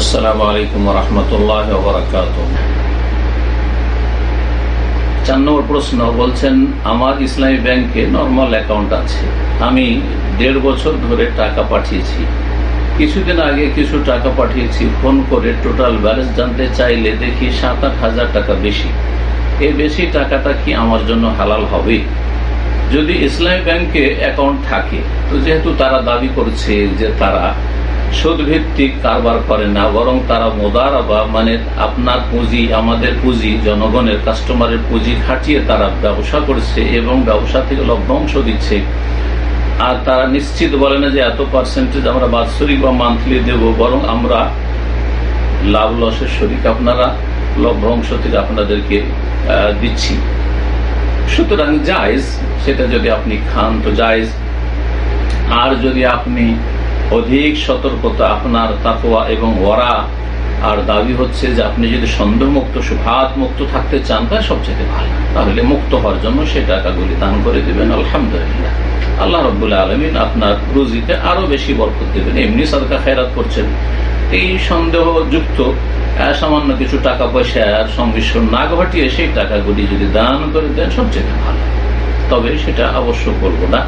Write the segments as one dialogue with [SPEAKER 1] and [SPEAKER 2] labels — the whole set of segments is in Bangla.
[SPEAKER 1] আসসালামু আলাইকুম রহমতুল্লাহ চার নম্বর প্রশ্ন বলছেন, আমার ইসলামী ব্যাংকে নর্মাল অ্যাকাউন্ট আছে। আমি দেড় বছর ধরে টাকা পাঠিয়েছি। কিছুদিন আগে কিছু টাকা পাঠিয়েছি। ফোন করে টোটাল ব্যালেন্স জানতে চাইলে দেখি সাত আট হাজার টাকা বেশি। এই বেশি টাকাটা কি আমার জন্য হালাল হবে? যদি ইসলামী ব্যাংকে অ্যাকাউন্ট থাকে, তো যেহেতু তারা দাবি করছে যে তারা সুদ ভিত্তিক কারবার করে না, বরং তারা মোদারাবা মানে আপনার পুঁজি, আমাদের পুঁজি, জনগণের কাস্টমারের পুঁজি খাটিয়ে তারা ব্যবসা করছে এবং ব্যবসা থেকে লভ্যাংশ দিচ্ছে। আর তারা নিশ্চিত বলে না যে এত পার্সেন্টেজ আমরা বাৎসরিক বা মান্থলি দেব, বরং আমরা লাভ লসের শরিক আপনারা লভ্যাংশ থেকে আপনাদেরকে দিচ্ছি। সুতরাং জায়জ, সেটা যদি আপনি খান তো জায়জ। আর যদি আপনি অধিক সতর্কতা আপনার তাকোয়া এবং ওরা আর দাবি হচ্ছে যে আপনি যদি সন্দেহ মুক্ত সুভাত মুক্ত থাকতে চান, তা সবচেয়ে ভালো। তাহলে মুক্ত হওয়ার জন্য সে টাকাগুলি দান করে দেবেন, আলহামদুলিল্লাহ। আল্লাহ রবুল্লা আলমিন আপনার রুজিতে আরও বেশি বরকত দেবেন। এমনি সরকার খেরাত করছেন। এই সন্দেহযুক্ত সামান্য কিছু টাকা পয়সা আর সংমিশ্রণ না ঘটিয়ে সেই টাকাগুলি যদি দান করে দেন সবচেয়ে ভালো। তবে সেটা অবশ্য করব না।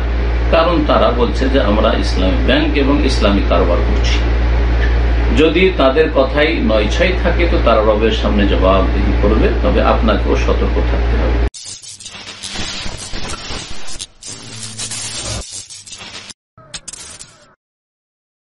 [SPEAKER 1] কারণ তারা বলছে যে আমরা ইসলামী ব্যাংক এবং ইসলামী কারবার করছি। যদি তাদের কথাই নয় ছয় থাকে তো তারা রবের সামনে জবাবদিহি করবে, তবে আপনাকেও সতর্ক থাকতে হবে।